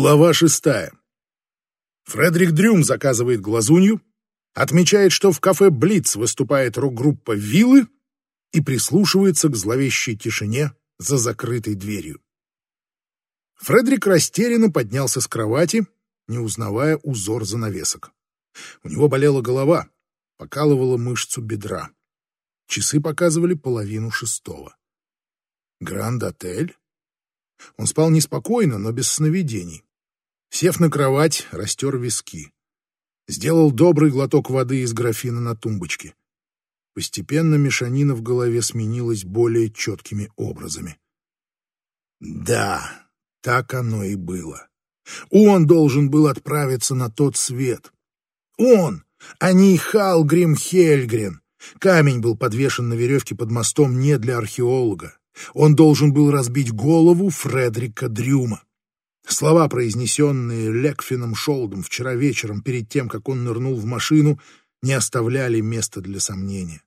Глава шестая. Фредерик Дрюм заказывает глазунью, отмечает, что в кафе «Блиц» выступает рок-группа «Виллы» и прислушивается к зловещей тишине за закрытой дверью. Фредерик растерянно поднялся с кровати, не узнавая узор занавесок. У него болела голова, покалывала мышцу бедра. Часы показывали половину шестого. Гранд-отель? Он спал неспокойно, но без сновидений. Сев на кровать, растер виски. Сделал добрый глоток воды из графина на тумбочке. Постепенно мешанина в голове сменилась более четкими образами. Да, так оно и было. Он должен был отправиться на тот свет. Он, а не Халгрим Хельгрен. Камень был подвешен на веревке под мостом не для археолога. Он должен был разбить голову Фредерика Дрюма. Слова, произнесенные Лекфином Шолдом вчера вечером, перед тем, как он нырнул в машину, не оставляли места для сомнения.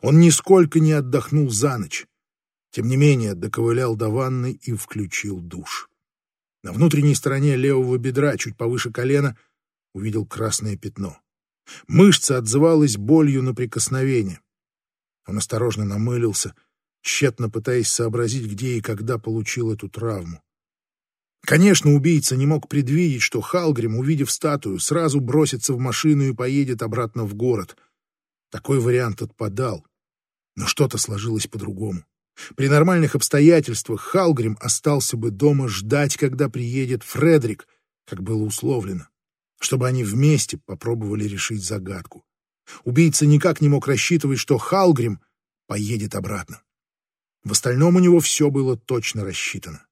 Он нисколько не отдохнул за ночь. Тем не менее, доковылял до ванной и включил душ. На внутренней стороне левого бедра, чуть повыше колена, увидел красное пятно. Мышца отзывалась болью на прикосновение. Он осторожно намылился — тщетно пытаясь сообразить, где и когда получил эту травму. Конечно, убийца не мог предвидеть, что Халгрим, увидев статую, сразу бросится в машину и поедет обратно в город. Такой вариант отпадал. Но что-то сложилось по-другому. При нормальных обстоятельствах Халгрим остался бы дома ждать, когда приедет Фредерик, как было условлено, чтобы они вместе попробовали решить загадку. Убийца никак не мог рассчитывать, что Халгрим поедет обратно. В остальном у него все было точно рассчитано.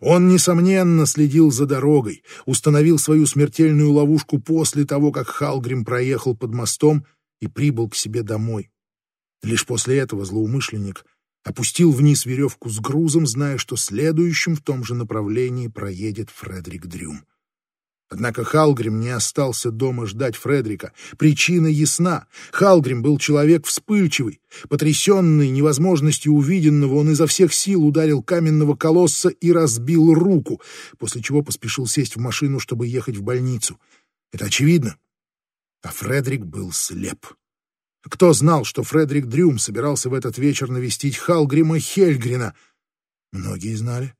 Он, несомненно, следил за дорогой, установил свою смертельную ловушку после того, как Халгрим проехал под мостом и прибыл к себе домой. Лишь после этого злоумышленник опустил вниз веревку с грузом, зная, что следующим в том же направлении проедет Фредерик Дрюм. Однако Халгрим не остался дома ждать Фредрика. Причина ясна. Халгрим был человек вспыльчивый. Потрясенный невозможностью увиденного, он изо всех сил ударил каменного колосса и разбил руку, после чего поспешил сесть в машину, чтобы ехать в больницу. Это очевидно. А Фредрик был слеп. Кто знал, что Фредерик Дрюм собирался в этот вечер навестить Халгрима Хельгрина? Многие знали.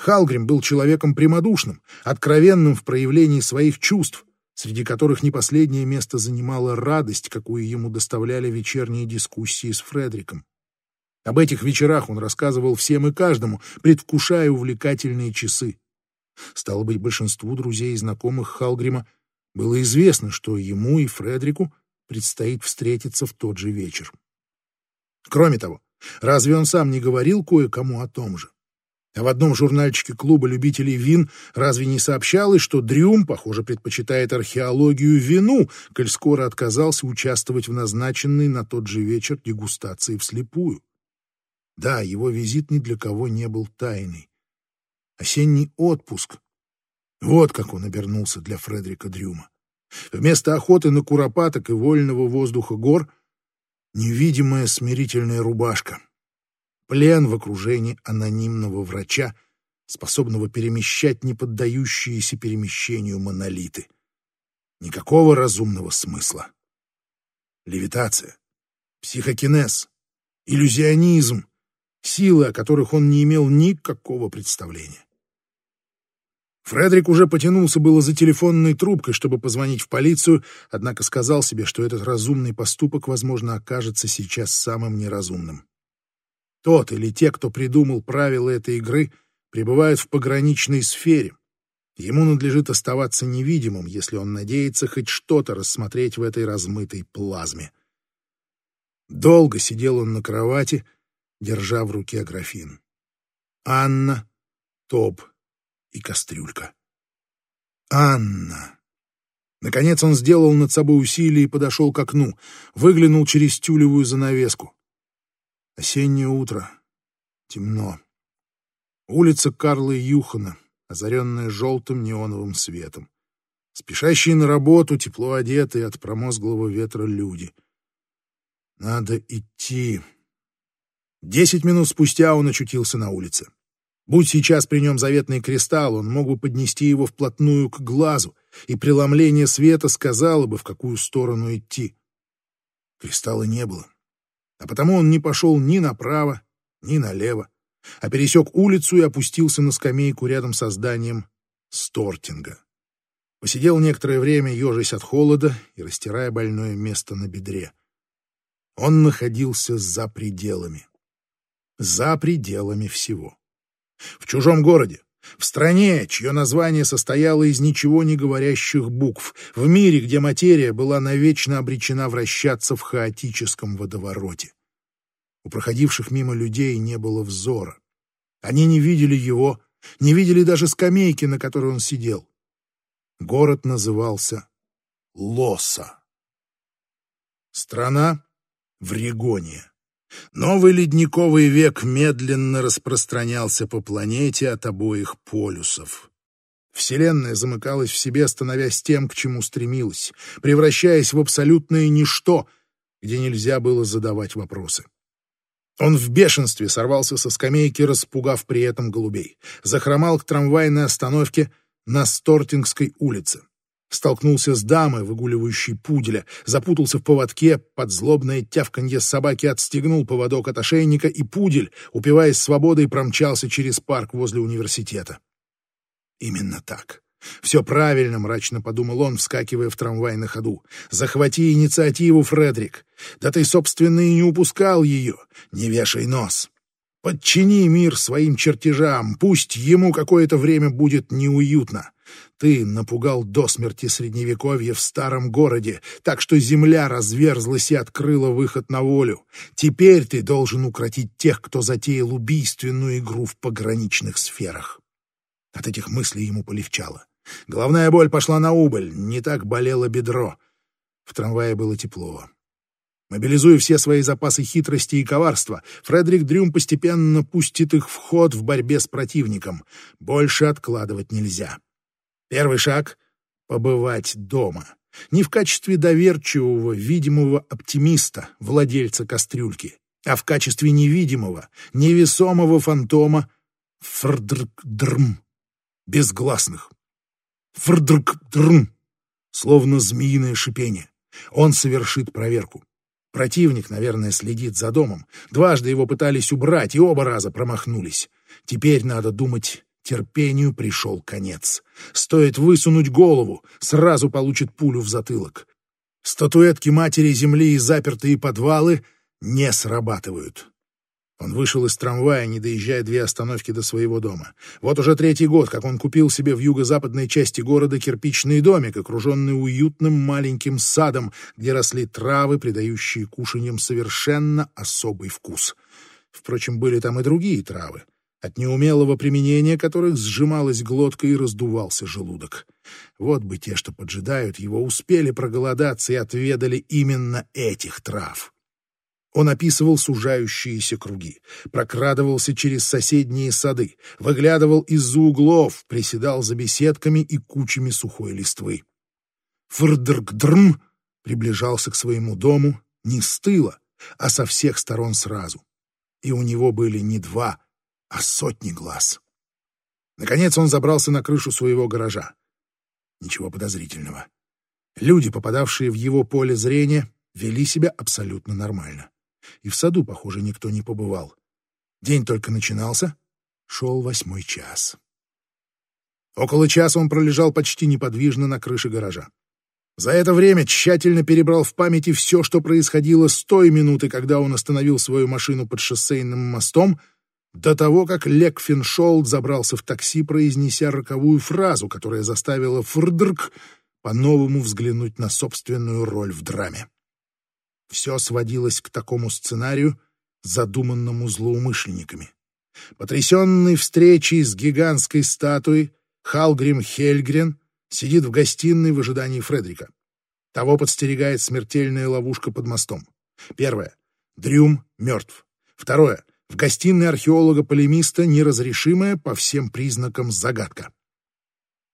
Халгрим был человеком прямодушным, откровенным в проявлении своих чувств, среди которых не последнее место занимала радость, какую ему доставляли вечерние дискуссии с Фредриком. Об этих вечерах он рассказывал всем и каждому, предвкушая увлекательные часы. Стало быть, большинству друзей и знакомых Халгрима было известно, что ему и Фредрику предстоит встретиться в тот же вечер. Кроме того, разве он сам не говорил кое-кому о том же? А в одном журнальчике клуба любителей вин разве не сообщалось, что Дрюм, похоже, предпочитает археологию вину, коль скоро отказался участвовать в назначенной на тот же вечер дегустации вслепую? Да, его визит ни для кого не был тайной. Осенний отпуск. Вот как он обернулся для Фредерика Дрюма. Вместо охоты на куропаток и вольного воздуха гор — невидимая смирительная рубашка — плен в окружении анонимного врача, способного перемещать неподдающиеся перемещению монолиты. Никакого разумного смысла. Левитация, психокинез, иллюзионизм, силы, о которых он не имел никакого представления. Фредерик уже потянулся было за телефонной трубкой, чтобы позвонить в полицию, однако сказал себе, что этот разумный поступок, возможно, окажется сейчас самым неразумным. Тот или те, кто придумал правила этой игры, пребывают в пограничной сфере. Ему надлежит оставаться невидимым, если он надеется хоть что-то рассмотреть в этой размытой плазме. Долго сидел он на кровати, держа в руке графин. Анна, Топ и кастрюлька. Анна. Наконец он сделал над собой усилие и подошел к окну, выглянул через тюлевую занавеску. Осеннее утро. Темно. Улица Карла Юхана, озаренная желтым неоновым светом. Спешащие на работу, тепло одетые от промозглого ветра люди. Надо идти. Десять минут спустя он очутился на улице. Будь сейчас при нем заветный кристалл, он мог бы поднести его вплотную к глазу, и преломление света сказало бы, в какую сторону идти. Кристалла не было, а потому он не пошел ни направо, ни налево, а пересек улицу и опустился на скамейку рядом со зданием Стортинга. Посидел некоторое время, ежась от холода и растирая больное место на бедре. Он находился за пределами. За пределами всего. В чужом городе, в стране, чье название состояло из ничего не говорящих букв, в мире, где материя была навечно обречена вращаться в хаотическом водовороте. У проходивших мимо людей не было взора. Они не видели его, не видели даже скамейки, на которой он сидел. Город назывался Лоса. Страна — Врегония. Новый ледниковый век медленно распространялся по планете от обоих полюсов. Вселенная замыкалась в себе, становясь тем, к чему стремилась, превращаясь в абсолютное ничто, где нельзя было задавать вопросы. Он в бешенстве сорвался со скамейки, распугав при этом голубей. Захромал к трамвайной остановке, на Стортингской улице. Столкнулся с дамой, выгуливающей пуделя, запутался в поводке, под злобное тявканье собаки отстегнул поводок от ошейника, и пудель, упиваясь свободой, промчался через парк возле университета. Именно так. «Все правильно», — мрачно подумал он, вскакивая в трамвай на ходу. «Захвати инициативу, Фредерик. Да ты, собственно, и не упускал ее. Не вешай нос». Подчини мир своим чертежам, пусть ему какое-то время будет неуютно. Ты напугал до смерти средневековье в старом городе, так что земля разверзлась и открыла выход на волю. Теперь ты должен укротить тех, кто затеял убийственную игру в пограничных сферах. От этих мыслей ему полегчало. Головная боль пошла на убыль, не так болело бедро. В трамвае было тепло. Мобилизуя все свои запасы хитрости и коварства, Фредерик Дрюм постепенно пустит их в ход в борьбе с противником. Больше откладывать нельзя. Первый шаг — побывать дома. Не в качестве доверчивого, видимого оптимиста, владельца кастрюльки, а в качестве невидимого, невесомого фантома Фрдркдрм, безгласных. Фрдркдрм, словно змеиное шипение. Он совершит проверку. Противник, наверное, следит за домом. Дважды его пытались убрать, и оба раза промахнулись. Теперь надо думать, терпению пришел конец. Стоит высунуть голову, сразу получит пулю в затылок. Статуэтки Матери Земли и запертые подвалы не срабатывают. Он вышел из трамвая, не доезжая две остановки до своего дома. Вот уже третий год, как он купил себе в юго-западной части города кирпичный домик, окруженный уютным маленьким садом, где росли травы, придающие кушаньям совершенно особый вкус. Впрочем, были там и другие травы, от неумелого применения которых сжималась глотка и раздувался желудок. Вот бы те, что поджидают его, успели проголодаться и отведали именно этих трав. Он описывал сужающиеся круги, прокрадывался через соседние сады, выглядывал из-за углов, приседал за беседками и кучами сухой листвы. Фрдргдрм приближался к своему дому не с тыла, а со всех сторон сразу. И у него были не два, а сотни глаз. Наконец он забрался на крышу своего гаража. Ничего подозрительного. Люди, попадавшие в его поле зрения, вели себя абсолютно нормально и в саду, похоже, никто не побывал. День только начинался, шел восьмой час. Около часа он пролежал почти неподвижно на крыше гаража. За это время тщательно перебрал в памяти все, что происходило с той минуты, когда он остановил свою машину под шоссейным мостом, до того, как Лек Финшолд забрался в такси, произнеся роковую фразу, которая заставила Фрдрк по-новому взглянуть на собственную роль в драме. Все сводилось к такому сценарию, задуманному злоумышленниками. Потрясенный встречей с гигантской статуей, Халгрим Хельгрен сидит в гостиной в ожидании Фредрика. Того подстерегает смертельная ловушка под мостом. Первое. Дрюм мертв. Второе. В гостиной археолога-полемиста неразрешимая по всем признакам загадка.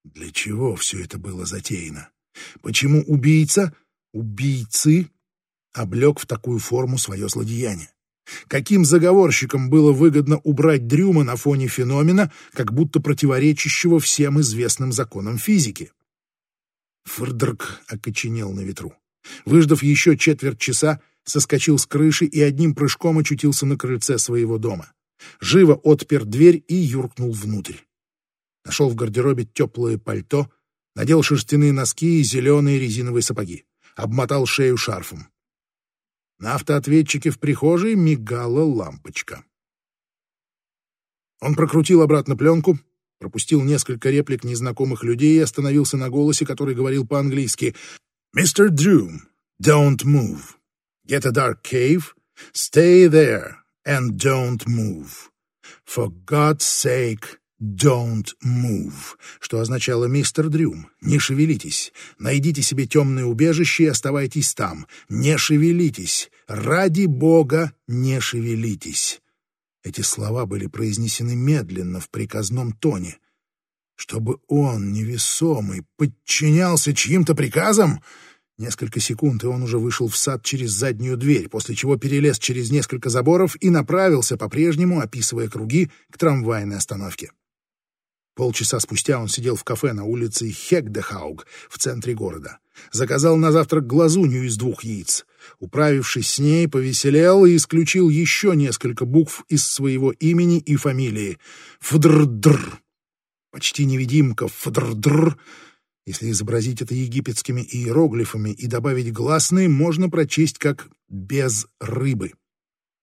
Для чего все это было затеяно? Почему убийца, убийцы облег в такую форму свое злодеяние. Каким заговорщикам было выгодно убрать Дрюма на фоне феномена, как будто противоречащего всем известным законам физики? Фырдрк окоченел на ветру. Выждав еще четверть часа, соскочил с крыши и одним прыжком очутился на крыльце своего дома. Живо отпер дверь и юркнул внутрь. Нашел в гардеробе теплое пальто, надел шерстяные носки и зеленые резиновые сапоги, обмотал шею шарфом. На автоответчике в прихожей мигала лампочка. Он прокрутил обратно пленку, пропустил несколько реплик незнакомых людей и остановился на голосе, который говорил по-английски «Mr. Droom, don't move. Get a dark cave, stay there and don't move. For God's sake, «Don't move», что означало «Мистер Дрюм, не шевелитесь, найдите себе темное убежище и оставайтесь там, не шевелитесь, ради Бога, не шевелитесь». Эти слова были произнесены медленно, в приказном тоне. Чтобы он, невесомый, подчинялся чьим-то приказам? Несколько секунд, и он уже вышел в сад через заднюю дверь, после чего перелез через несколько заборов и направился по-прежнему, описывая круги, к трамвайной остановке. Полчаса спустя он сидел в кафе на улице Хегдехауг в центре города. Заказал на завтрак глазунью из двух яиц. Управившись с ней, повеселел и исключил еще несколько букв из своего имени и фамилии. Фдрдр. Почти невидимка Фдрдр. Если изобразить это египетскими иероглифами и добавить гласные, можно прочесть как «без рыбы».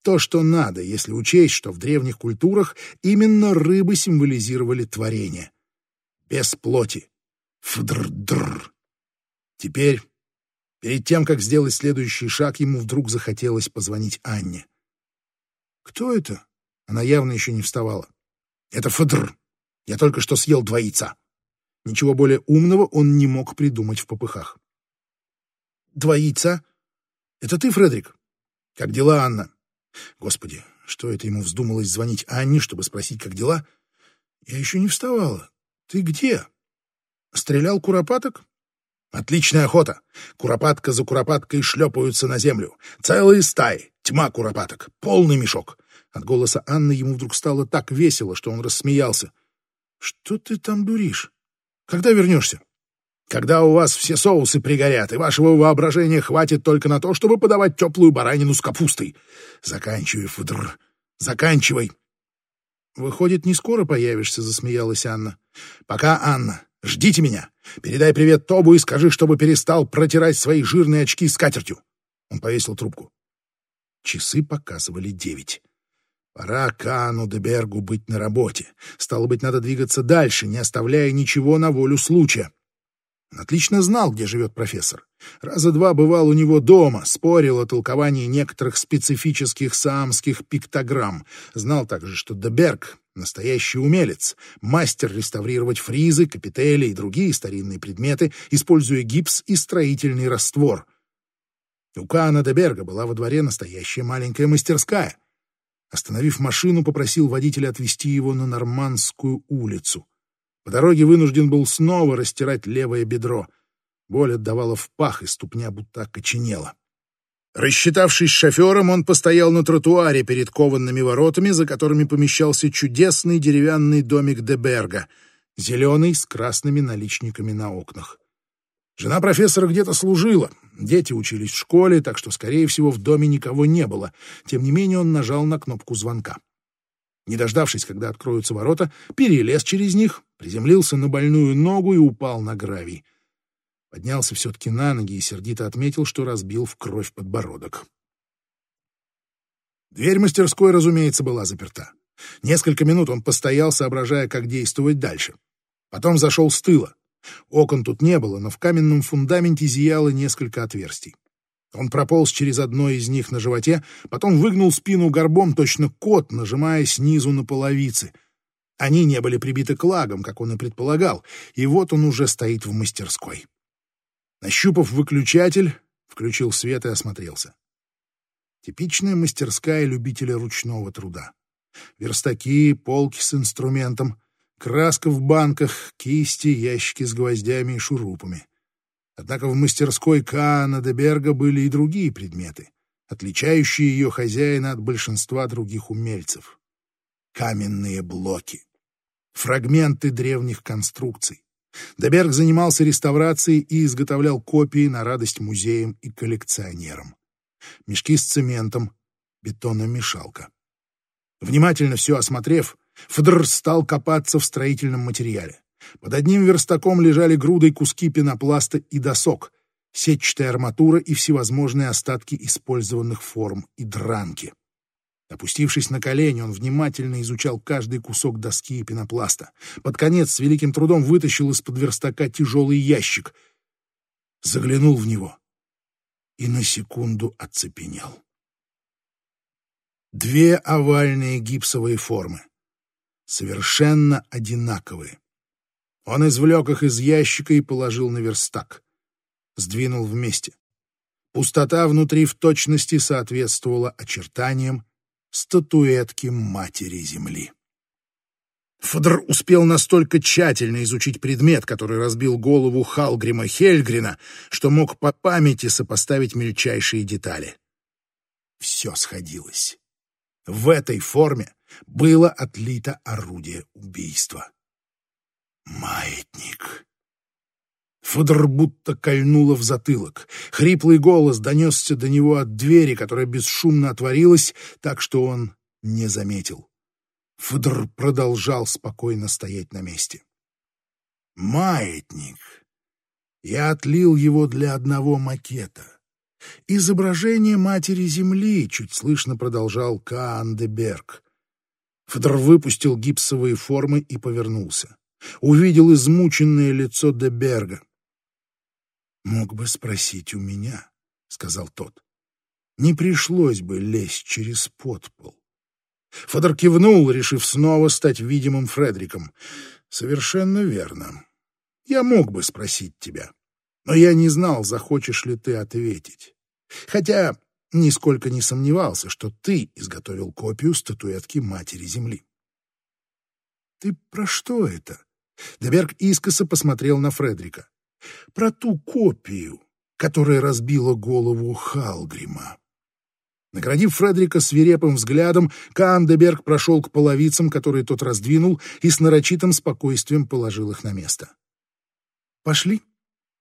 То, что надо, если учесть, что в древних культурах именно рыбы символизировали творение. Без плоти. Фдр-др. Теперь, перед тем, как сделать следующий шаг, ему вдруг захотелось позвонить Анне. «Кто это?» Она явно еще не вставала. «Это Фдр. Я только что съел два яйца». Ничего более умного он не мог придумать в попыхах. «Два яйца? Это ты, Фредерик? Как дела, Анна?» Господи, что это ему вздумалось звонить Анне, чтобы спросить, как дела? Я еще не вставала. Ты где? Стрелял куропаток? Отличная охота. Куропатка за куропаткой шлепаются на землю. Целые стаи. Тьма куропаток. Полный мешок. От голоса Анны ему вдруг стало так весело, что он рассмеялся. Что ты там дуришь? Когда вернешься? Когда у вас все соусы пригорят, и вашего воображения хватит только на то, чтобы подавать теплую баранину с капустой. Заканчивай, Фудр, заканчивай. Выходит, не скоро появишься, засмеялась Анна. Пока, Анна, ждите меня. Передай привет Тобу и скажи, чтобы перестал протирать свои жирные очки скатертью. Он повесил трубку. Часы показывали девять. Пора Кану де Бергу быть на работе. Стало быть, надо двигаться дальше, не оставляя ничего на волю случая. Отлично знал, где живет профессор. Раза два бывал у него дома, спорил о толковании некоторых специфических саамских пиктограмм. Знал также, что Деберг — настоящий умелец, мастер реставрировать фризы, капители и другие старинные предметы, используя гипс и строительный раствор. У Каана Деберга была во дворе настоящая маленькая мастерская. Остановив машину, попросил водителя отвезти его на Нормандскую улицу. По дороге вынужден был снова растирать левое бедро. Боль отдавала в пах, и ступня будто окоченела. Рассчитавшись с шофером, он постоял на тротуаре перед кованными воротами, за которыми помещался чудесный деревянный домик Деберга, зеленый с красными наличниками на окнах. Жена профессора где-то служила, дети учились в школе, так что, скорее всего, в доме никого не было. Тем не менее, он нажал на кнопку звонка. Не дождавшись, когда откроются ворота, перелез через них, приземлился на больную ногу и упал на гравий. Поднялся все-таки на ноги и сердито отметил, что разбил в кровь подбородок. Дверь мастерской, разумеется, была заперта. Несколько минут он постоял, соображая, как действовать дальше. Потом зашел с тыла. Окон тут не было, но в каменном фундаменте зияло несколько отверстий. Он прополз через одно из них на животе, потом выгнул спину горбом, точно кот, нажимая снизу на половицы. Они не были прибиты к лагам, как он и предполагал, и вот он уже стоит в мастерской. Нащупав выключатель, включил свет и осмотрелся. Типичная мастерская любителя ручного труда. Верстаки, полки с инструментом, краска в банках, кисти, ящики с гвоздями и шурупами. Однако в мастерской Каана де Берга были и другие предметы. отличающие ее хозяина от большинства других умельцев. Каменные блоки, фрагменты древних конструкций. Деберг занимался реставрацией и изготовлял копии на радость музеям и коллекционерам. Мешки с цементом, бетономешалка. Внимательно все осмотрев, Фдр стал копаться в строительном материале. Под одним верстаком лежали грудой куски пенопласта и досок, сетчатая арматура и всевозможные остатки использованных форм и дранки. Опустившись на колени, он внимательно изучал каждый кусок доски и пенопласта. Под конец с великим трудом вытащил из-под верстака тяжелый ящик. Заглянул в него и на секунду оцепенел. Две овальные гипсовые формы, совершенно одинаковые. Он извлек их из ящика и положил на верстак. Сдвинул вместе. Пустота внутри в точности соответствовала очертаниям статуэтки Матери Земли. Фодор успел настолько тщательно изучить предмет, который разбил голову Халгрима Хельгрина, что мог по памяти сопоставить мельчайшие детали. Все сходилось. В этой форме было отлито орудие убийства. Маятник. Федор будто кольнуло в затылок. Хриплый голос донесся до него от двери, которая бесшумно отворилась, так что он не заметил. Федор продолжал спокойно стоять на месте. «Маятник. Я отлил его для одного макета. Изображение Матери Земли», — чуть слышно продолжал Каан де Берг. Федор выпустил гипсовые формы и повернулся. Увидел измученное лицо де Берга. «Мог бы спросить у меня», — сказал тот. «Не пришлось бы лезть через подпол». Фодор кивнул, решив снова стать видимым Фредриком. «Совершенно верно. Я мог бы спросить тебя, но я не знал, захочешь ли ты ответить. Хотя нисколько не сомневался, что ты изготовил копию статуэтки Матери Земли». «Ты про что это?» Деберг искоса посмотрел на Фредрика про ту копию, которая разбила голову Халгрима. Наградив Фредрика свирепым взглядом, Кандеберг прошел к половицам, которые тот раздвинул, и с нарочитым спокойствием положил их на место. «Пошли».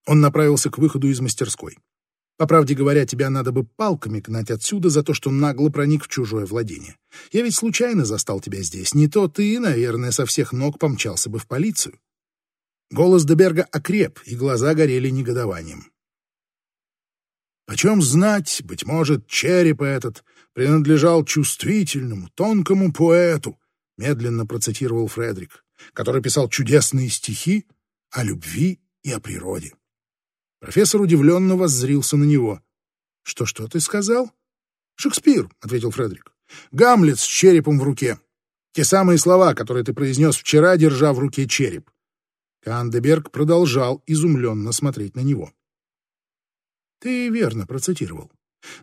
Он направился к выходу из мастерской. «По правде говоря, тебя надо бы палками гнать отсюда за то, что нагло проник в чужое владение. Я ведь случайно застал тебя здесь. Не то ты, наверное, со всех ног помчался бы в полицию». Голос Деберга окреп, и глаза горели негодованием. Почем знать, быть может, череп этот принадлежал чувствительному, тонкому поэту, медленно процитировал Фредерик, который писал чудесные стихи о любви и о природе. Профессор удивленно воззрился на него. «Что-что ты сказал?» «Шекспир», — ответил Фредерик. «Гамлет с черепом в руке. Те самые слова, которые ты произнес вчера, держа в руке череп. Кандеберг продолжал изумленно смотреть на него. «Ты верно процитировал.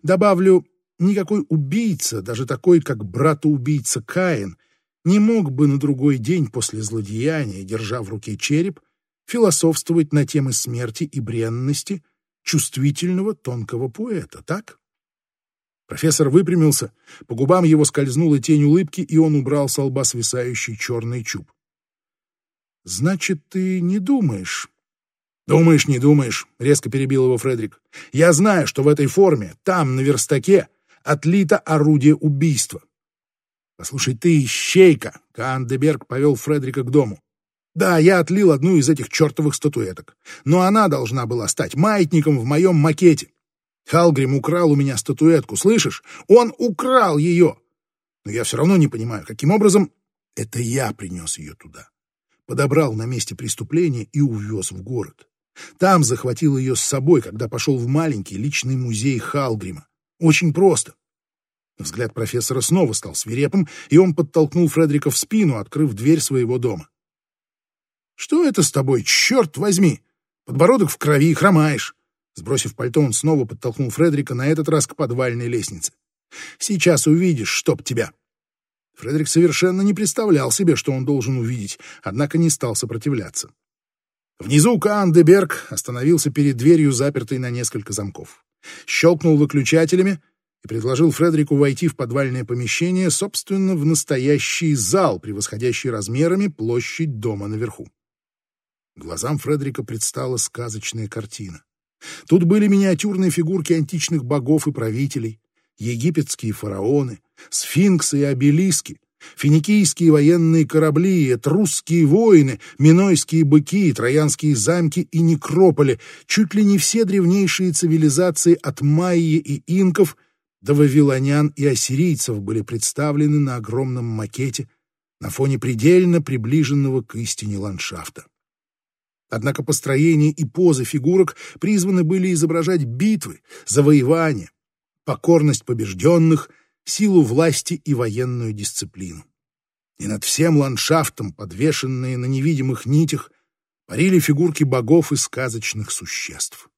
Добавлю, никакой убийца, даже такой, как брата-убийца Каин, не мог бы на другой день после злодеяния, держа в руке череп, философствовать на темы смерти и бренности чувствительного тонкого поэта, так?» Профессор выпрямился, по губам его скользнула тень улыбки, и он убрал с лба свисающий черный чуб. Значит, ты не думаешь? Думаешь, не думаешь, резко перебил его Фредерик. Я знаю, что в этой форме, там, на верстаке, отлито орудие убийства. Послушай, ты ищейка, Кандеберг повел Фредерика к дому. Да, я отлил одну из этих чертовых статуэток, но она должна была стать маятником в моем макете. Халгрим украл у меня статуэтку, слышишь? Он украл ее. Но я все равно не понимаю, каким образом это я принес ее туда подобрал на месте преступления и увез в город. Там захватил ее с собой, когда пошел в маленький личный музей Халгрима. Очень просто. Взгляд профессора снова стал свирепым, и он подтолкнул Фредерика в спину, открыв дверь своего дома. «Что это с тобой, черт возьми? Подбородок в крови, хромаешь!» Сбросив пальто, он снова подтолкнул Фредерика на этот раз к подвальной лестнице. «Сейчас увидишь, чтоб тебя!» Фредерик совершенно не представлял себе, что он должен увидеть, однако не стал сопротивляться. Внизу Каан де Берг остановился перед дверью, запертой на несколько замков. Щелкнул выключателями, и предложил Фредерику войти в подвальное помещение, собственно, в настоящий зал, превосходящий размерами площадь дома наверху. Глазам Фредерика предстала сказочная картина. Тут были миниатюрные фигурки античных богов и правителей, египетские фараоны, сфинксы и обелиски, финикийские военные корабли, этрусские воины, минойские быки, троянские замки и некрополи, чуть ли не все древнейшие цивилизации от майи и инков до вавилонян и ассирийцев были представлены на огромном макете на фоне предельно приближенного к истине ландшафта. Однако построение и позы фигурок призваны были изображать битвы, завоевания, покорность побежденных, силу власти и военную дисциплину. И над всем ландшафтом, подвешенные на невидимых нитях, парили фигурки богов и сказочных существ.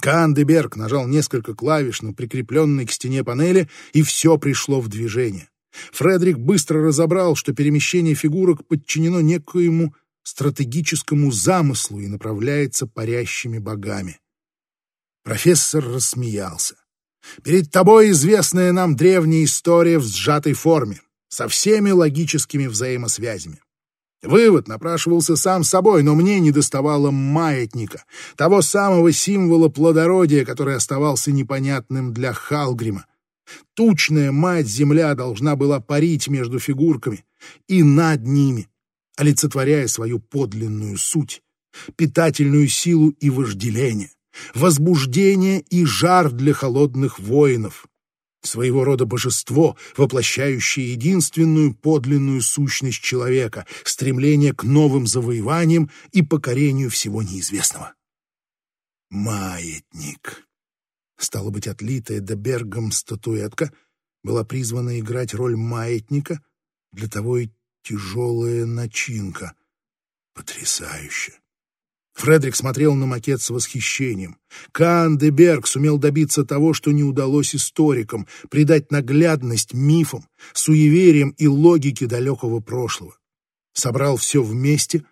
Каан де Берг нажал несколько клавиш на прикрепленной к стене панели, и все пришло в движение. Фредерик быстро разобрал, что перемещение фигурок подчинено некоему стратегическому замыслу и направляется парящими богами. Профессор рассмеялся. «Перед тобой известная нам древняя история в сжатой форме, со всеми логическими взаимосвязями. Вывод напрашивался сам собой, но мне недоставало маятника, того самого символа плодородия, который оставался непонятным для Халгрима. Тучная мать-земля должна была парить между фигурками и над ними, олицетворяя свою подлинную суть, питательную силу и вожделение, возбуждение и жар для холодных воинов, своего рода божество, воплощающее единственную подлинную сущность человека, стремление к новым завоеваниям и покорению всего неизвестного. Маятник. Стало быть, отлитая Дебергом статуэтка была призвана играть роль маятника, для того и тяжелая начинка. Потрясающе! Фредерик смотрел на макет с восхищением. Каан де Берг сумел добиться того, что не удалось историкам, придать наглядность мифам, суевериям и логике далекого прошлого. Собрал все вместе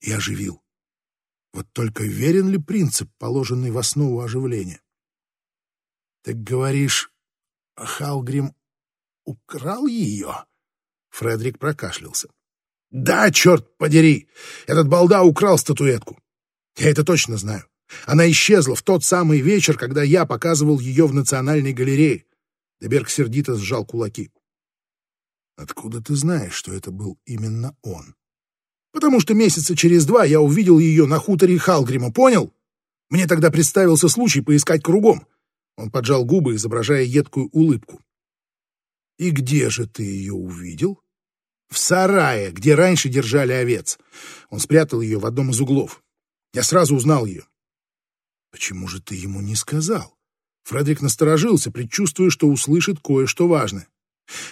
и оживил. Вот только верен ли принцип, положенный в основу оживления? — Так говоришь, Халгрим украл ее? Фредерик прокашлялся. «Да, черт подери! Этот балда украл статуэтку. Я это точно знаю. Она исчезла в тот самый вечер, когда я показывал ее в Национальной галерее». Деберг сердито сжал кулаки. «Откуда ты знаешь, что это был именно он?» «Потому что месяца через два я увидел ее на хуторе Халгрима, понял? Мне тогда представился случай поискать кругом». Он поджал губы, изображая едкую улыбку. «И где же ты ее увидел?» «В сарае, где раньше держали овец. Он спрятал ее в одном из углов. Я сразу узнал ее». «Почему же ты ему не сказал?» Фредерик насторожился, предчувствуя, что услышит кое-что важное.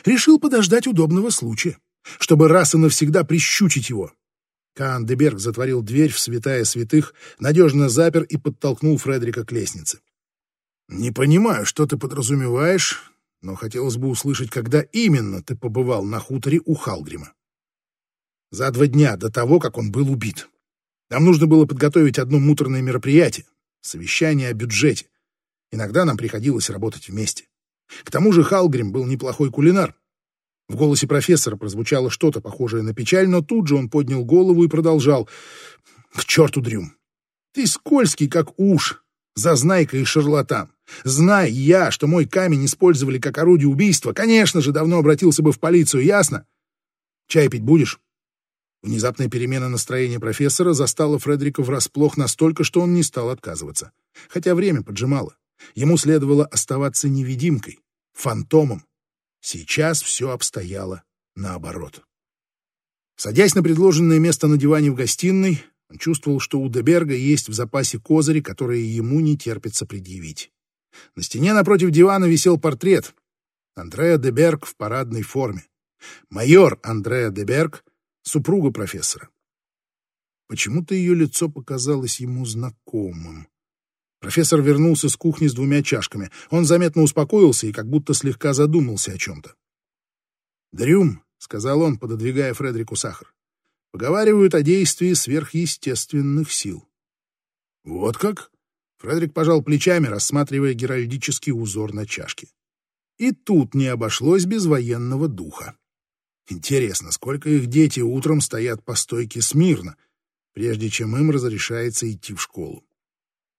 Решил подождать удобного случая, чтобы раз и навсегда прищучить его. Каан Деберг затворил дверь в святая святых, надежно запер и подтолкнул Фредерика к лестнице. «Не понимаю, что ты подразумеваешь, но хотелось бы услышать, когда именно ты побывал на хуторе у Халгрима. За два дня до того, как он был убит. Нам нужно было подготовить одно муторное мероприятие, совещание о бюджете. Иногда нам приходилось работать вместе. К тому же Халгрим был неплохой кулинар. В голосе профессора прозвучало что-то похожее на печаль, но тут же он поднял голову и продолжал. «К черту, Дрюм! Ты скользкий, как уж, зазнайка и шарлатан. Знай я, что мой камень использовали как орудие убийства, конечно же, давно обратился бы в полицию, ясно? Чай пить будешь?» Внезапная перемена настроения профессора застала Фредерика врасплох настолько, что он не стал отказываться. Хотя время поджимало. Ему следовало оставаться невидимкой, фантомом. Сейчас все обстояло наоборот. Садясь на предложенное место на диване в гостиной, он чувствовал, что у Деберга есть в запасе козыри, которые ему не терпится предъявить. На стене напротив дивана висел портрет. Андреа Деберг в парадной форме. Майор Андреа Деберг, супруга профессора. Почему-то ее лицо показалось ему знакомым. Профессор вернулся с кухни с двумя чашками. Он заметно успокоился и как будто слегка задумался о чем-то. «Дрюм», — сказал он, пододвигая Фредерику сахар, — «поговаривают о действии сверхъестественных сил». «Вот как?» Фредерик пожал плечами, рассматривая геральдический узор на чашке. И тут не обошлось без военного духа. Интересно, сколько их дети утром стоят по стойке смирно, прежде чем им разрешается идти в школу.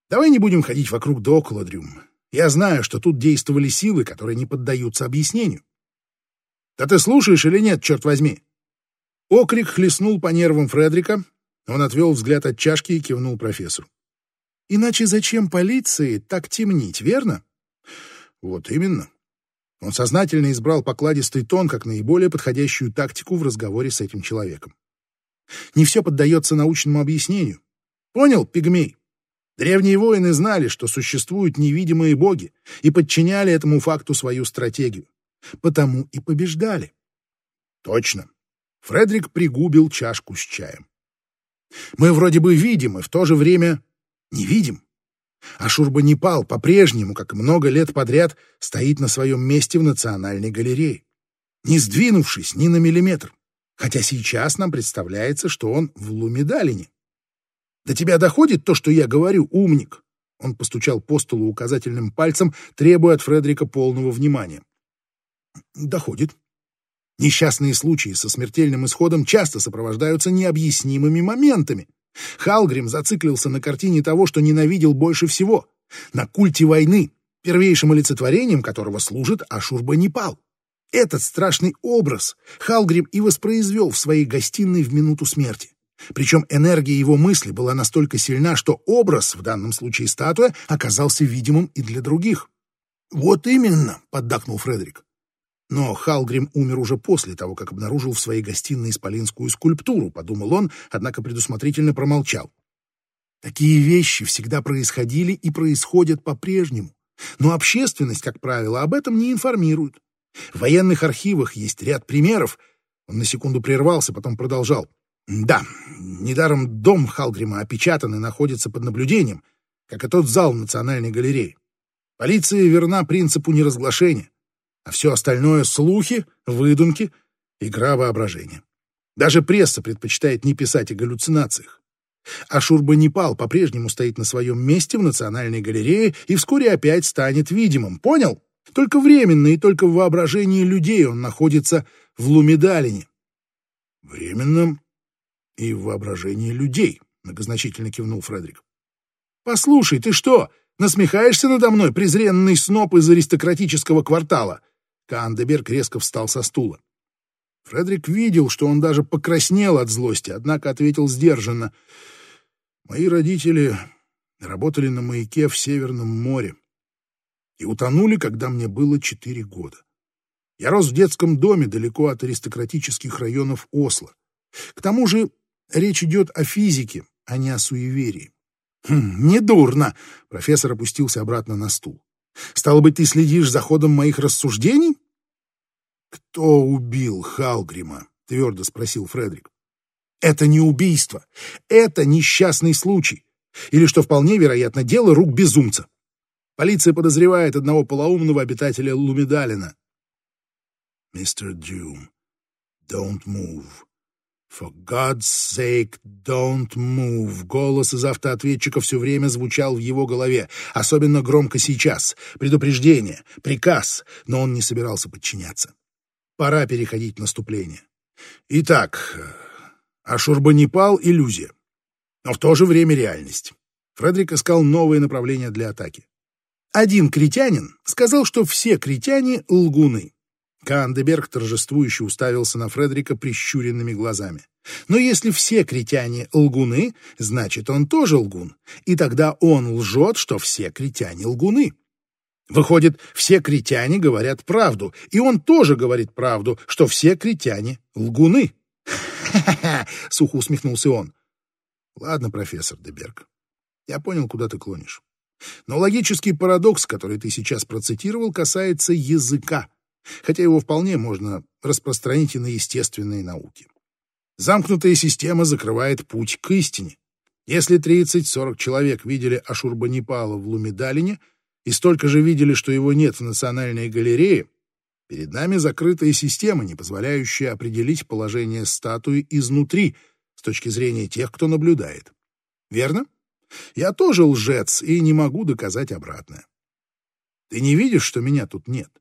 Давай не будем ходить вокруг да около, Дрюм. Я знаю, что тут действовали силы, которые не поддаются объяснению. Да ты слушаешь или нет, черт возьми? Окрик хлестнул по нервам Фредрика. Он отвел взгляд от чашки и кивнул профессору. Иначе зачем полиции так темнить, верно? Вот именно. Он сознательно избрал покладистый тон как наиболее подходящую тактику в разговоре с этим человеком. Не все поддается научному объяснению. Понял, пигмей? Древние воины знали, что существуют невидимые боги, и подчиняли этому факту свою стратегию. Потому и побеждали. Точно. Фредерик пригубил чашку с чаем. Мы вроде бы видим, и в то же время не видим. А Шурбанипал по-прежнему, как много лет подряд, стоит на своем месте в Национальной галерее, не сдвинувшись ни на миллиметр, хотя сейчас нам представляется, что он в Лумидалине. До тебя доходит то, что я говорю, умник? Он постучал по столу указательным пальцем, требуя от Фредерика полного внимания. Доходит. Несчастные случаи со смертельным исходом часто сопровождаются необъяснимыми моментами. Халгрим зациклился на картине того, что ненавидел больше всего, на культе войны, первейшим олицетворением которого служит Ашурбанипал. Этот страшный образ Халгрим и воспроизвел в своей гостиной в минуту смерти. Причем энергия его мысли была настолько сильна, что образ, в данном случае статуя, оказался видимым и для других. «Вот именно», — поддакнул Фредерик. Но Халгрим умер уже после того, как обнаружил в своей гостиной исполинскую скульптуру, подумал он, однако предусмотрительно промолчал. Такие вещи всегда происходили и происходят по-прежнему. Но общественность, как правило, об этом не информирует. В военных архивах есть ряд примеров. Он на секунду прервался, потом продолжал. Да, недаром дом Халгрима опечатан и находится под наблюдением, как и тот зал Национальной галереи. Полиция верна принципу неразглашения а все остальное — слухи, выдумки, игра воображения. Даже пресса предпочитает не писать о галлюцинациях. А Шурбанипал по-прежнему стоит на своем месте в Национальной галерее и вскоре опять станет видимым, понял? Только временно и только в воображении людей он находится в Лумидалине. Временно и в воображении людей, многозначительно кивнул Фредерик. Послушай, ты что, насмехаешься надо мной, презренный сноп из аристократического квартала? Кандеберг резко встал со стула. Фредерик видел, что он даже покраснел от злости, однако ответил сдержанно. «Мои родители работали на маяке в Северном море и утонули, когда мне было четыре года. Я рос в детском доме далеко от аристократических районов Осло. К тому же речь идет о физике, а не о суеверии. «Хм, «Недурно!» — профессор опустился обратно на стул. Стало быть, ты следишь за ходом моих рассуждений? Кто убил Халгрима? Твердо спросил Фредерик. Это не убийство. Это несчастный случай. Или, что вполне вероятно, дело рук безумца. Полиция подозревает одного полоумного обитателя Лумидалина. Мистер Дюм, don't move. «For God's sake, don't move!» Голос из автоответчика все время звучал в его голове, особенно громко сейчас. Предупреждение, приказ, но он не собирался подчиняться. Пора переходить в наступление. Итак, Ашурбанипал — иллюзия, но в то же время реальность. Фредерик искал новые направления для атаки. Один критянин сказал, что все критяне — лгуны. Кандеберг торжествующе уставился на Фредерика прищуренными глазами. Но если все критяне лгуны, значит, он тоже лгун, и тогда он лжет, что все критяне лгуны. Выходит, все критяне говорят правду, и он тоже говорит правду, что все критяне лгуны. Сухо усмехнулся он. «Ладно, профессор Деберг, я понял, куда ты клонишь. Но логический парадокс, который ты сейчас процитировал, касается языка хотя его вполне можно распространить и на естественные науки. Замкнутая система закрывает путь к истине. Если 30-40 человек видели Ашурбанипала в Лумидалине и столько же видели, что его нет в Национальной галерее, перед нами закрытая система, не позволяющая определить положение статуи изнутри с точки зрения тех, кто наблюдает. Верно? Я тоже лжец и не могу доказать обратное. Ты не видишь, что меня тут нет?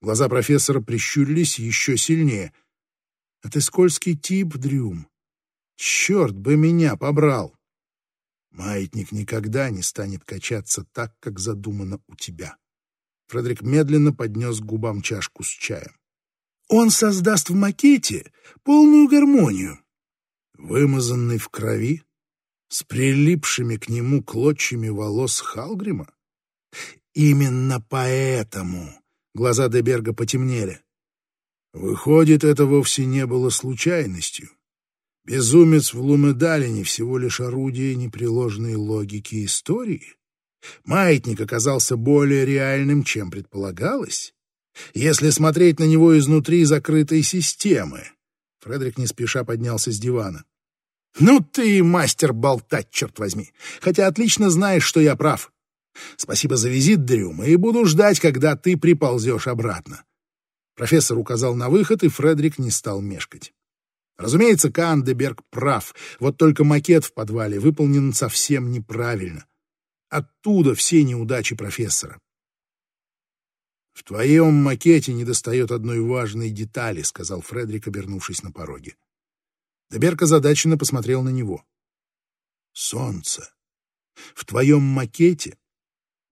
Глаза профессора прищурились еще сильнее. — А ты скользкий тип, Дрюм. Черт бы меня побрал! Маятник никогда не станет качаться так, как задумано у тебя. Фредерик медленно поднес к губам чашку с чаем. Он создаст в макете полную гармонию. Вымазанный в крови, с прилипшими к нему клочьями волос Халгрима? Именно поэтому глаза Деберга потемнели. Выходит, это вовсе не было случайностью. Безумец в Лумедалине всего лишь орудие непреложной логики истории. Маятник оказался более реальным, чем предполагалось. Если смотреть на него изнутри закрытой системы. Фредерик не спеша поднялся с дивана. «Ну ты мастер болтать, черт возьми! Хотя отлично знаешь, что я прав. Спасибо за визит, Дрюма, и буду ждать, когда ты приползешь обратно». Профессор указал на выход, и Фредерик не стал мешкать. Разумеется, Кандеберг прав, вот только макет в подвале выполнен совсем неправильно. Оттуда все неудачи профессора. «В твоем макете недостает одной важной детали», — сказал Фредерик, обернувшись на пороге. Деберг озадаченно посмотрел на него. «Солнце. В твоем макете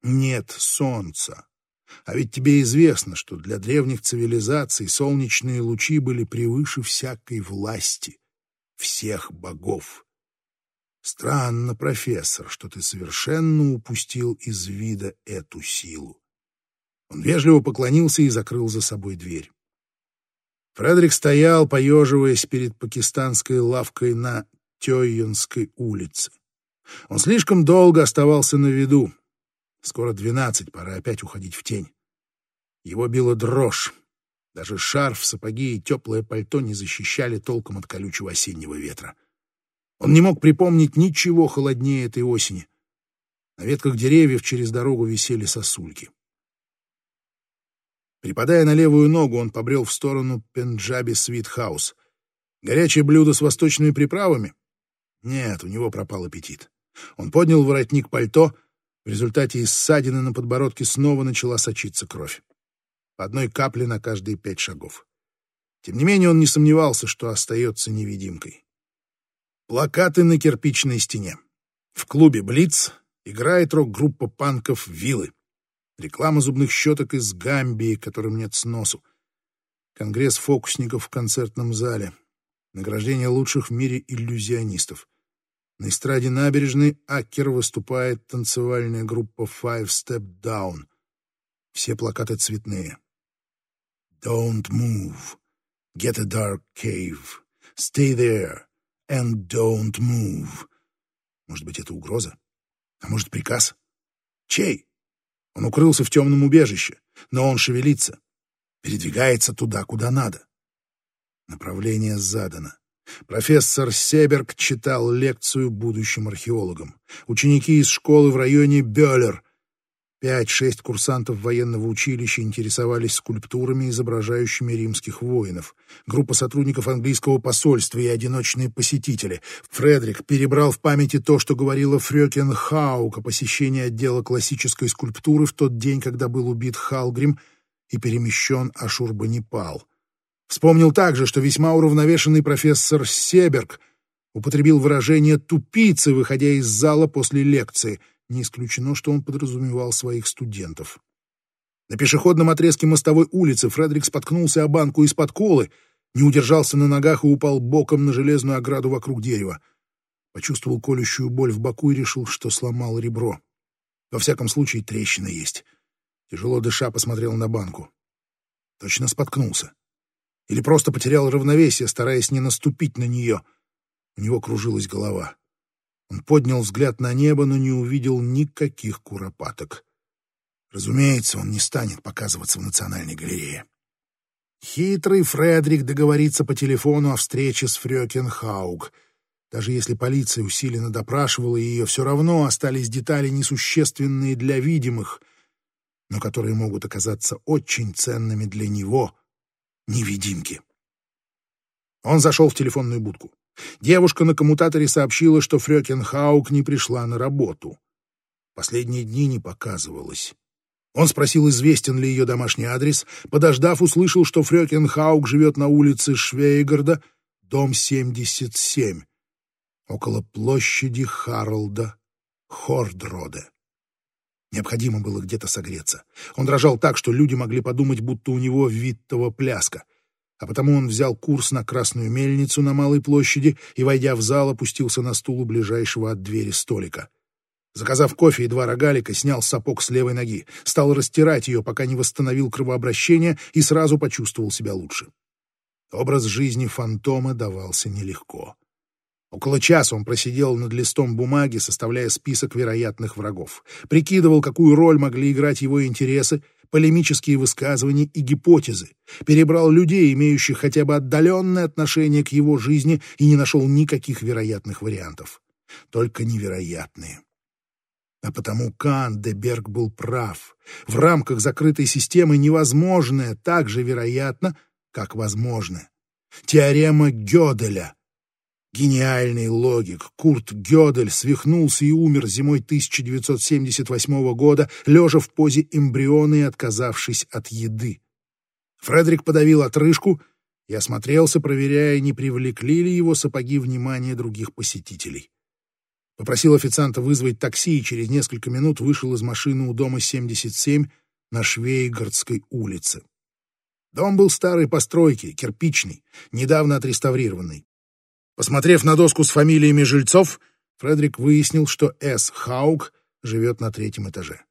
нет солнца. А ведь тебе известно, что для древних цивилизаций солнечные лучи были превыше всякой власти, всех богов. Странно, профессор, что ты совершенно упустил из вида эту силу. Он вежливо поклонился и закрыл за собой дверь. Фредерик стоял, поеживаясь перед пакистанской лавкой на Тёйонской улице. Он слишком долго оставался на виду. Скоро двенадцать, пора опять уходить в тень. Его била дрожь. Даже шарф, сапоги и теплое пальто не защищали толком от колючего осеннего ветра. Он не мог припомнить ничего холоднее этой осени. На ветках деревьев через дорогу висели сосульки. Припадая на левую ногу, он побрел в сторону Пенджаби Свитхаус. Горячее блюдо с восточными приправами? Нет, у него пропал аппетит. Он поднял воротник пальто. В результате из ссадины на подбородке снова начала сочиться кровь. По одной капле на каждые пять шагов. Тем не менее, он не сомневался, что остается невидимкой. Плакаты на кирпичной стене. В клубе «Блиц» играет рок-группа панков «Виллы». Реклама зубных щеток из Гамбии, которым нет сносу. Конгресс фокусников в концертном зале. Награждение лучших в мире иллюзионистов. На эстраде набережной Акер выступает танцевальная группа Five Step Down. Все плакаты цветные. Don't move. Get a dark cave. Stay there. And don't move. Может быть, это угроза? А может, приказ? Чей? Он укрылся в темном убежище, но он шевелится, передвигается туда, куда надо. Направление задано. Профессор Себерг читал лекцию будущим археологам. Ученики из школы в районе Бёллер Пять-шесть курсантов военного училища интересовались скульптурами, изображающими римских воинов. Группа сотрудников английского посольства и одиночные посетители. Фредерик перебрал в памяти то, что говорила Фрёкен Хаук о посещении отдела классической скульптуры в тот день, когда был убит Халгрим и перемещен Ашурбанипал. Вспомнил также, что весьма уравновешенный профессор Себерг употребил выражение «тупицы», выходя из зала после лекции — не исключено, что он подразумевал своих студентов. На пешеходном отрезке мостовой улицы Фредерик споткнулся о банку из-под колы, не удержался на ногах и упал боком на железную ограду вокруг дерева. Почувствовал колющую боль в боку и решил, что сломал ребро. Во всяком случае, трещина есть. Тяжело дыша посмотрел на банку. Точно споткнулся. Или просто потерял равновесие, стараясь не наступить на нее. У него кружилась голова. Он поднял взгляд на небо, но не увидел никаких куропаток. Разумеется, он не станет показываться в Национальной галерее. Хитрый Фредерик договорится по телефону о встрече с Фрёкенхауг. Даже если полиция усиленно допрашивала ее, все равно остались детали несущественные для видимых, но которые могут оказаться очень ценными для него, невидимки. Он зашел в телефонную будку. Девушка на коммутаторе сообщила, что Фрёкенхаук не пришла на работу. Последние дни не показывалась. Он спросил, известен ли ее домашний адрес. Подождав, услышал, что Фрёкенхаук живет на улице Швейгарда, дом 77, около площади Харлда Хордрода. Необходимо было где-то согреться. Он дрожал так, что люди могли подумать, будто у него виттого пляска. А потому он взял курс на Красную мельницу на Малой площади и, войдя в зал, опустился на стул у ближайшего от двери столика. Заказав кофе и два рогалика, снял сапог с левой ноги, стал растирать ее, пока не восстановил кровообращение и сразу почувствовал себя лучше. Образ жизни фантома давался нелегко. Около часа он просидел над листом бумаги, составляя список вероятных врагов. Прикидывал, какую роль могли играть его интересы, полемические высказывания и гипотезы. Перебрал людей, имеющих хотя бы отдаленное отношение к его жизни, и не нашел никаких вероятных вариантов. Только невероятные. А потому Кан де Берг был прав. В рамках закрытой системы невозможное так же вероятно, как возможно. Теорема Гёделя — Гениальный логик Курт Гёдель свихнулся и умер зимой 1978 года, лежа в позе эмбриона и отказавшись от еды. Фредерик подавил отрыжку и осмотрелся, проверяя, не привлекли ли его сапоги внимания других посетителей. Попросил официанта вызвать такси и через несколько минут вышел из машины у дома 77 на Швейгардской улице. Дом был старой постройки, кирпичный, недавно отреставрированный. Посмотрев на доску с фамилиями жильцов, Фредерик выяснил, что С. Хаук живет на третьем этаже.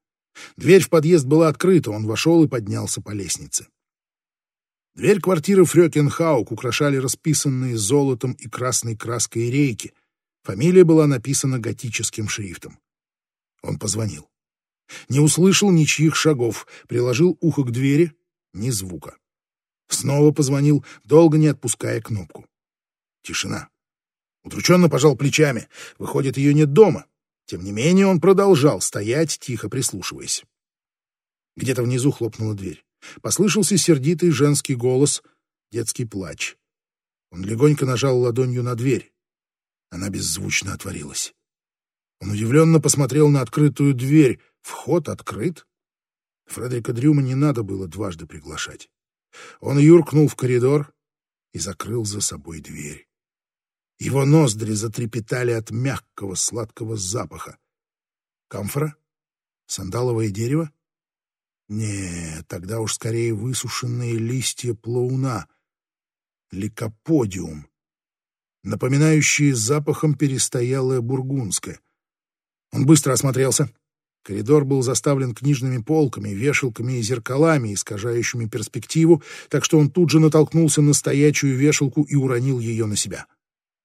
Дверь в подъезд была открыта, он вошел и поднялся по лестнице. Дверь квартиры Фрёкенхаук украшали расписанные золотом и красной краской рейки. Фамилия была написана готическим шрифтом. Он позвонил. Не услышал ничьих шагов, приложил ухо к двери, ни звука. Снова позвонил, долго не отпуская кнопку. Тишина. Удрученно пожал плечами. Выходит, ее нет дома. Тем не менее он продолжал стоять, тихо прислушиваясь. Где-то внизу хлопнула дверь. Послышался сердитый женский голос, детский плач. Он легонько нажал ладонью на дверь. Она беззвучно отворилась. Он удивленно посмотрел на открытую дверь. Вход открыт. Фредерика Дрюма не надо было дважды приглашать. Он юркнул в коридор и закрыл за собой дверь. Его ноздри затрепетали от мягкого сладкого запаха. Камфора? Сандаловое дерево? Не, тогда уж скорее высушенные листья плауна. Ликоподиум. Напоминающие запахом перестоялое бургундское. Он быстро осмотрелся. Коридор был заставлен книжными полками, вешалками и зеркалами, искажающими перспективу, так что он тут же натолкнулся на стоячую вешалку и уронил ее на себя. —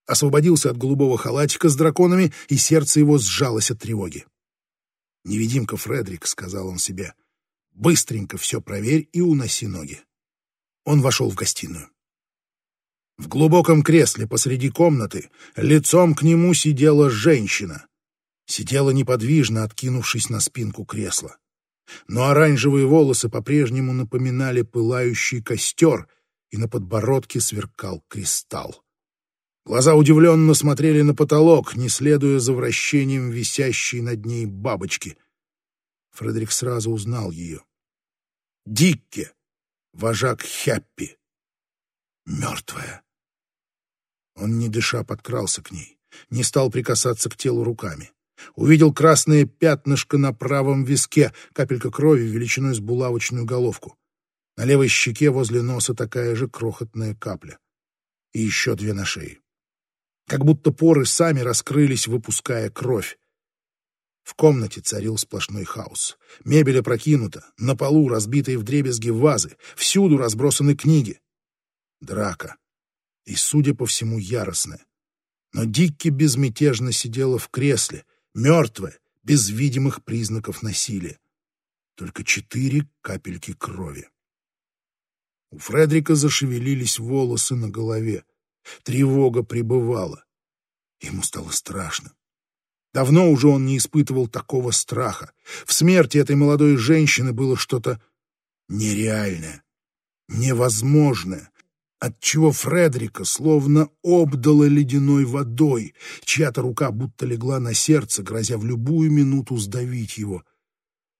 освободился от голубого халатика с драконами, и сердце его сжалось от тревоги. «Невидимка Фредерик», — сказал он себе, — «быстренько все проверь и уноси ноги». Он вошел в гостиную. В глубоком кресле посреди комнаты лицом к нему сидела женщина. Сидела неподвижно, откинувшись на спинку кресла. Но оранжевые волосы по-прежнему напоминали пылающий костер, и на подбородке сверкал кристалл. Глаза удивленно смотрели на потолок, не следуя за вращением висящей над ней бабочки. Фредерик сразу узнал ее. Дикке, вожак Хяппи. Мертвая. Он, не дыша, подкрался к ней, не стал прикасаться к телу руками. Увидел красное пятнышко на правом виске, капелька крови величиной с булавочную головку. На левой щеке возле носа такая же крохотная капля. И еще две на шее как будто поры сами раскрылись, выпуская кровь. В комнате царил сплошной хаос. Мебель опрокинута, на полу разбитые вдребезги вазы, всюду разбросаны книги. Драка. И, судя по всему, яростная. Но Дикки безмятежно сидела в кресле, мертвая, без видимых признаков насилия. Только четыре капельки крови. У Фредрика зашевелились волосы на голове. Тревога пребывала. Ему стало страшно. Давно уже он не испытывал такого страха. В смерти этой молодой женщины было что-то нереальное, невозможное, отчего Фредрика словно обдала ледяной водой, чья-то рука будто легла на сердце, грозя в любую минуту сдавить его.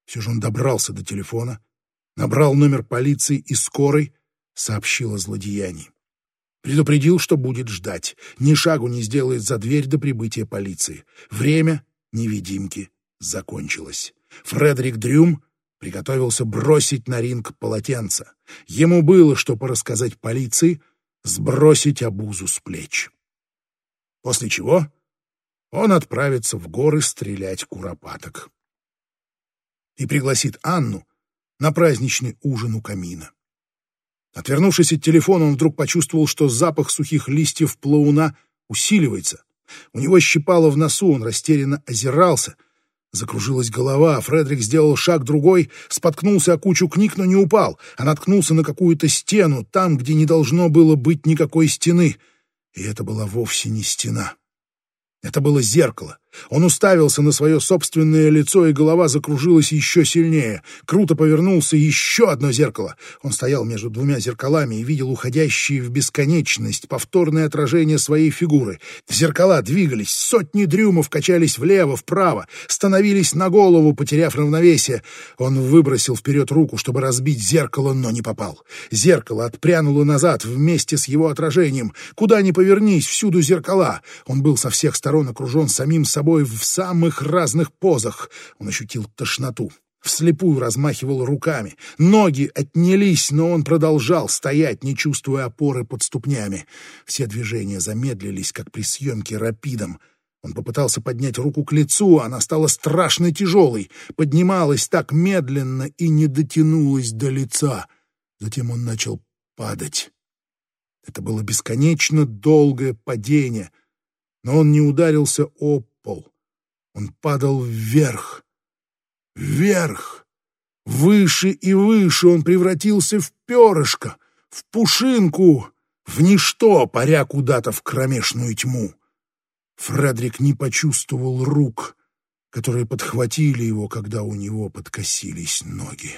Все же он добрался до телефона, набрал номер полиции и скорой сообщил о злодеянии. Предупредил, что будет ждать. Ни шагу не сделает за дверь до прибытия полиции. Время невидимки закончилось. Фредерик Дрюм приготовился бросить на ринг полотенце. Ему было что порассказать полиции, сбросить обузу с плеч. После чего он отправится в горы стрелять куропаток и пригласит Анну на праздничный ужин у камина. Отвернувшись от телефона, он вдруг почувствовал, что запах сухих листьев плауна усиливается. У него щипало в носу, он растерянно озирался — Закружилась голова, Фредерик сделал шаг другой, споткнулся о кучу книг, но не упал, а наткнулся на какую-то стену, там, где не должно было быть никакой стены. И это была вовсе не стена. Это было зеркало. Он уставился на свое собственное лицо, и голова закружилась еще сильнее. Круто повернулся еще одно зеркало. Он стоял между двумя зеркалами и видел уходящие в бесконечность повторное отражение своей фигуры. Зеркала двигались, сотни дрюмов качались влево, вправо, становились на голову, потеряв равновесие. Он выбросил вперед руку, чтобы разбить зеркало, но не попал. Зеркало отпрянуло назад вместе с его отражением. Куда ни повернись, всюду зеркала. Он был со всех сторон окружен самим собой в самых разных позах. Он ощутил тошноту. Вслепую размахивал руками. Ноги отнялись, но он продолжал стоять, не чувствуя опоры под ступнями. Все движения замедлились, как при съемке рапидом. Он попытался поднять руку к лицу, она стала страшно тяжелой, поднималась так медленно и не дотянулась до лица. Затем он начал падать. Это было бесконечно долгое падение — но он не ударился об пол. Он падал вверх, вверх, выше и выше он превратился в перышко, в пушинку, в ничто, паря куда-то в кромешную тьму. Фредерик не почувствовал рук, которые подхватили его, когда у него подкосились ноги.